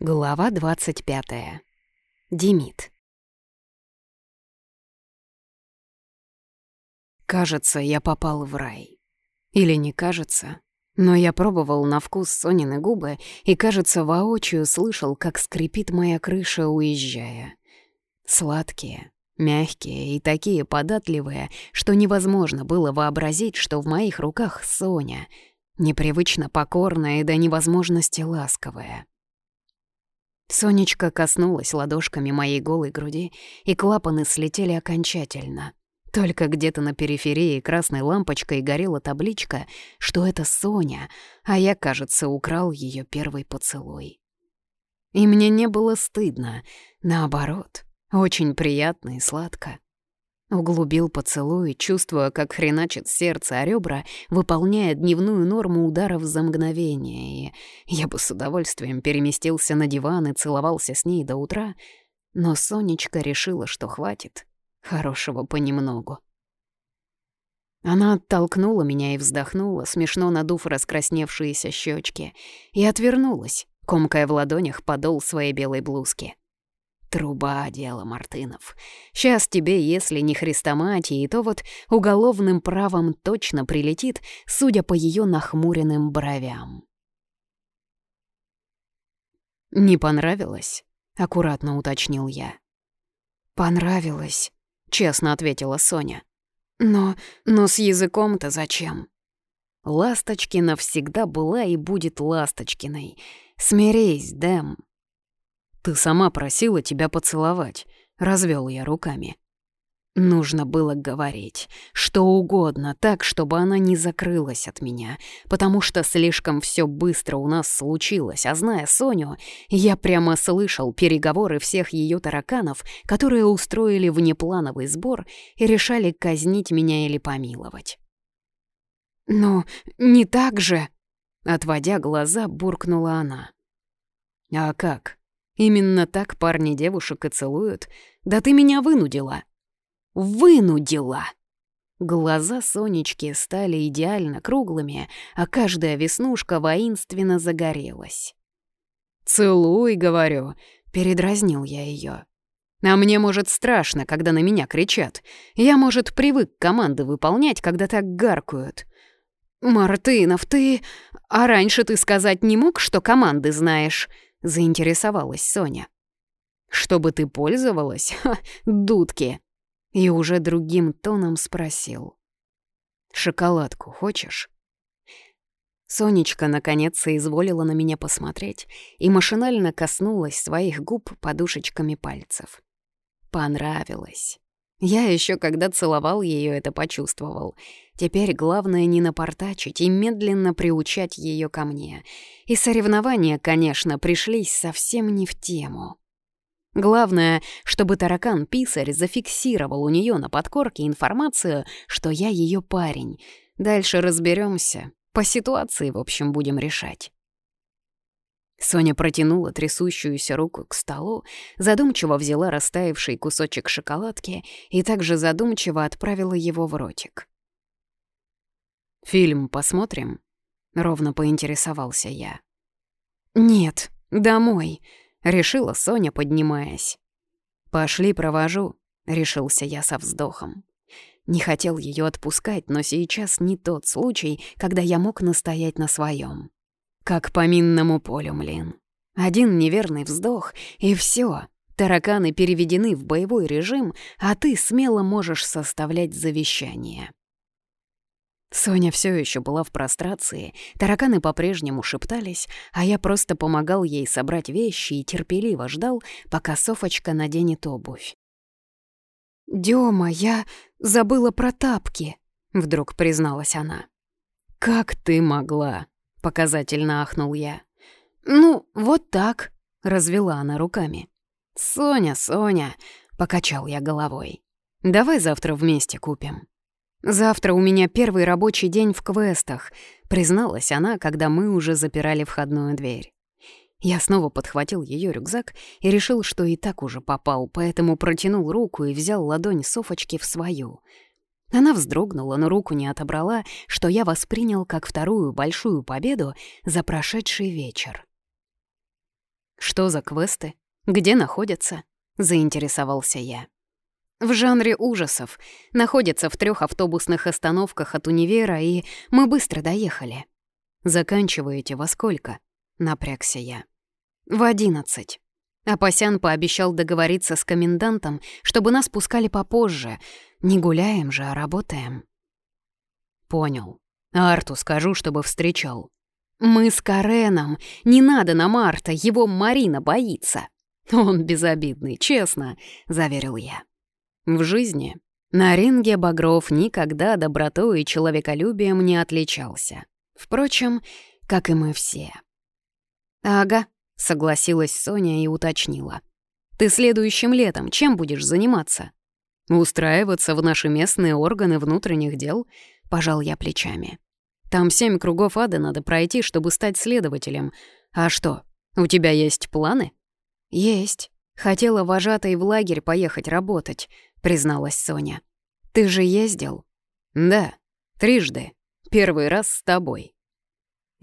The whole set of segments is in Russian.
Глава 25. Демид. Кажется, я попал в рай. Или не кажется, но я пробовал на вкус Сонины губы и, кажется, воочию слышал, как скрипит моя крыша, уезжая. Сладкие, мягкие и такие податливые, что невозможно было вообразить, что в моих руках Соня, непривычно покорная и до невозможности ласковая. Сонечка коснулась ладошками моей голой груди, и клапаны слетели окончательно. Только где-то на периферии красной лампочкой горела табличка, что это Соня, а я, кажется, украл ее первый поцелуй. И мне не было стыдно, наоборот, очень приятно и сладко. Углубил поцелуй, чувствуя, как хреначит сердце о ребра, выполняя дневную норму ударов за мгновение, и я бы с удовольствием переместился на диван и целовался с ней до утра, но Сонечка решила, что хватит. Хорошего понемногу. Она оттолкнула меня и вздохнула, смешно надув раскрасневшиеся щечки, и отвернулась, комкая в ладонях подол своей белой блузки. Труба, дело Мартынов. Сейчас тебе, если не хрестоматии, то вот уголовным правом точно прилетит, судя по ее нахмуренным бровям. «Не понравилось?» — аккуратно уточнил я. «Понравилось», — честно ответила Соня. «Но... но с языком-то зачем?» «Ласточкина всегда была и будет Ласточкиной. Смирись, Дэм», ты сама просила тебя поцеловать. Развел я руками. Нужно было говорить что угодно так, чтобы она не закрылась от меня, потому что слишком все быстро у нас случилось, а зная Соню, я прямо слышал переговоры всех ее тараканов, которые устроили внеплановый сбор и решали казнить меня или помиловать. Но не так же!» — отводя глаза, буркнула она. «А как?» Именно так парни девушек и целуют. Да ты меня вынудила. Вынудила! Глаза Сонечки стали идеально круглыми, а каждая веснушка воинственно загорелась. «Целуй, — говорю», — передразнил я ее. «А мне, может, страшно, когда на меня кричат. Я, может, привык команды выполнять, когда так гаркают. Мартынов, ты... А раньше ты сказать не мог, что команды знаешь?» заинтересовалась Соня. «Чтобы ты пользовалась? Ха, дудки!» И уже другим тоном спросил. «Шоколадку хочешь?» Сонечка наконец соизволила на меня посмотреть и машинально коснулась своих губ подушечками пальцев. Понравилось. Я еще когда целовал ее, это почувствовал. Теперь главное не напортачить и медленно приучать ее ко мне. И соревнования, конечно, пришлись совсем не в тему. Главное, чтобы таракан-писарь зафиксировал у нее на подкорке информацию, что я ее парень. Дальше разберемся. По ситуации, в общем, будем решать. Соня протянула трясущуюся руку к столу, задумчиво взяла растаявший кусочек шоколадки и также задумчиво отправила его в ротик. «Фильм посмотрим?» — ровно поинтересовался я. «Нет, домой», — решила Соня, поднимаясь. «Пошли, провожу», — решился я со вздохом. Не хотел ее отпускать, но сейчас не тот случай, когда я мог настоять на своем как по минному полю, млин. Один неверный вздох, и все. Тараканы переведены в боевой режим, а ты смело можешь составлять завещание. Соня все еще была в прострации, тараканы по-прежнему шептались, а я просто помогал ей собрать вещи и терпеливо ждал, пока Софочка наденет обувь. «Дема, я забыла про тапки», — вдруг призналась она. «Как ты могла?» Показательно ахнул я. «Ну, вот так», — развела она руками. «Соня, Соня», — покачал я головой. «Давай завтра вместе купим». «Завтра у меня первый рабочий день в квестах», — призналась она, когда мы уже запирали входную дверь. Я снова подхватил ее рюкзак и решил, что и так уже попал, поэтому протянул руку и взял ладонь Софочки в свою — она вздрогнула, но руку не отобрала, что я воспринял как вторую большую победу за прошедший вечер. «Что за квесты? Где находятся?» — заинтересовался я. «В жанре ужасов. Находятся в трех автобусных остановках от универа, и мы быстро доехали». «Заканчиваете во сколько?» — напрягся я. «В одиннадцать». Апасян пообещал договориться с комендантом, чтобы нас пускали попозже. Не гуляем же, а работаем. Понял. Арту скажу, чтобы встречал. Мы с Кареном. Не надо на марта. его Марина боится. Он безобидный, честно, заверил я. В жизни на ринге Багров никогда добротой и человеколюбием не отличался. Впрочем, как и мы все. «Ага», — согласилась Соня и уточнила. «Ты следующим летом чем будешь заниматься?» «Устраиваться в наши местные органы внутренних дел», — пожал я плечами. «Там семь кругов ада надо пройти, чтобы стать следователем. А что, у тебя есть планы?» «Есть. Хотела вожатой в лагерь поехать работать», — призналась Соня. «Ты же ездил?» «Да, трижды. Первый раз с тобой».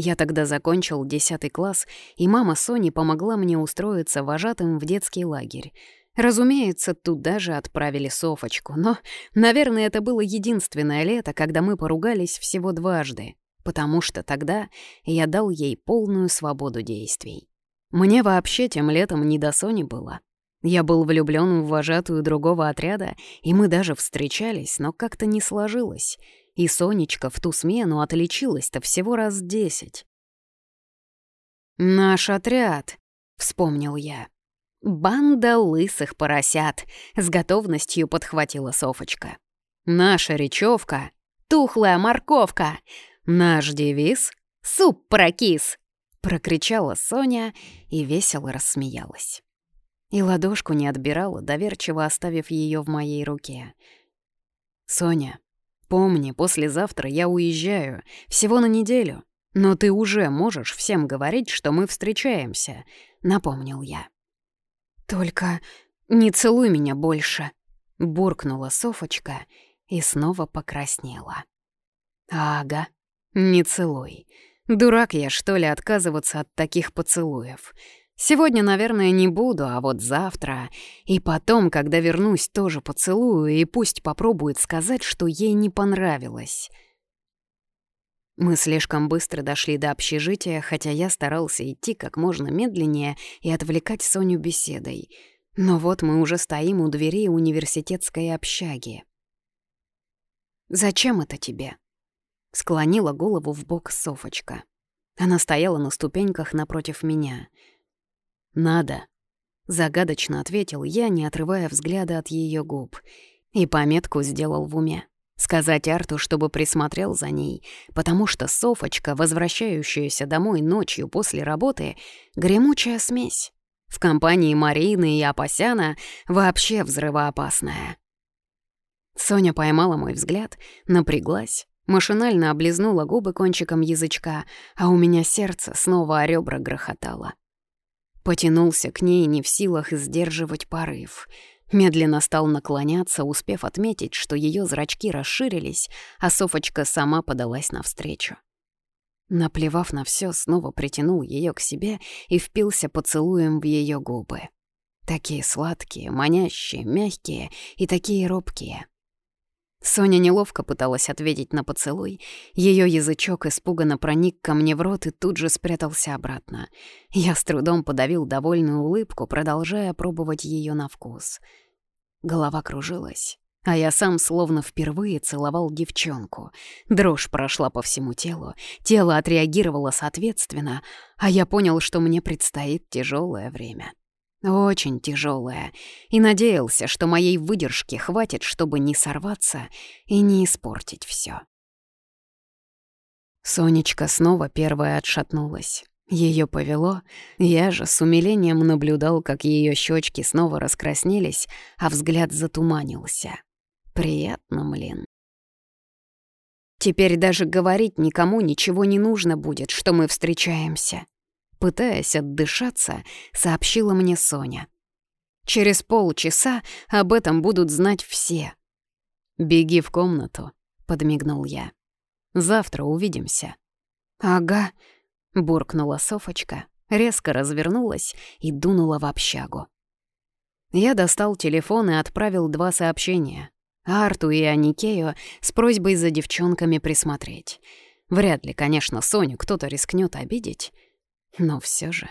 Я тогда закончил 10 класс, и мама Сони помогла мне устроиться вожатым в детский лагерь. Разумеется, туда же отправили Софочку, но, наверное, это было единственное лето, когда мы поругались всего дважды, потому что тогда я дал ей полную свободу действий. Мне вообще тем летом не до Сони было. Я был влюблён в вожатую другого отряда, и мы даже встречались, но как-то не сложилось — и Сонечка в ту смену отличилась-то всего раз десять. «Наш отряд», — вспомнил я. «Банда лысых поросят», — с готовностью подхватила Софочка. «Наша речевка», «Тухлая морковка», «Наш девиз», «Суп прокис», — прокричала Соня и весело рассмеялась. И ладошку не отбирала, доверчиво оставив ее в моей руке. «Соня, Помни, послезавтра я уезжаю, всего на неделю. Но ты уже можешь всем говорить, что мы встречаемся», — напомнил я. «Только не целуй меня больше», — буркнула Софочка и снова покраснела. «Ага, не целуй. Дурак я, что ли, отказываться от таких поцелуев?» Сегодня, наверное, не буду, а вот завтра. И потом, когда вернусь, тоже поцелую, и пусть попробует сказать, что ей не понравилось. Мы слишком быстро дошли до общежития, хотя я старался идти как можно медленнее и отвлекать Соню беседой. Но вот мы уже стоим у двери университетской общаги. «Зачем это тебе?» — склонила голову в бок Софочка. Она стояла на ступеньках напротив меня — надо. Загадочно ответил я, не отрывая взгляда от ее губ. И пометку сделал в уме. Сказать Арту, чтобы присмотрел за ней, потому что Софочка, возвращающаяся домой ночью после работы, гремучая смесь. В компании Марины и Апасяна вообще взрывоопасная. Соня поймала мой взгляд, напряглась, машинально облизнула губы кончиком язычка, а у меня сердце снова о ребра грохотало. Потянулся к ней, не в силах сдерживать порыв. Медленно стал наклоняться, успев отметить, что ее зрачки расширились, а Софочка сама подалась навстречу. Наплевав на все, снова притянул ее к себе и впился поцелуем в ее губы. Такие сладкие, манящие, мягкие и такие робкие. Соня неловко пыталась ответить на поцелуй. Ее язычок испуганно проник ко мне в рот и тут же спрятался обратно. Я с трудом подавил довольную улыбку, продолжая пробовать ее на вкус. Голова кружилась, а я сам словно впервые целовал девчонку. Дрожь прошла по всему телу, тело отреагировало соответственно, а я понял, что мне предстоит тяжелое время очень тяжелая, и надеялся, что моей выдержки хватит, чтобы не сорваться и не испортить все. Сонечка снова первая отшатнулась. Ее повело, я же с умилением наблюдал, как ее щечки снова раскраснелись, а взгляд затуманился. Приятно, млин. Теперь даже говорить никому ничего не нужно будет, что мы встречаемся, пытаясь отдышаться, сообщила мне Соня. «Через полчаса об этом будут знать все». «Беги в комнату», — подмигнул я. «Завтра увидимся». «Ага», — буркнула Софочка, резко развернулась и дунула в общагу. Я достал телефон и отправил два сообщения. Арту и Аникею с просьбой за девчонками присмотреть. Вряд ли, конечно, Соню кто-то рискнет обидеть, ну, Но все же.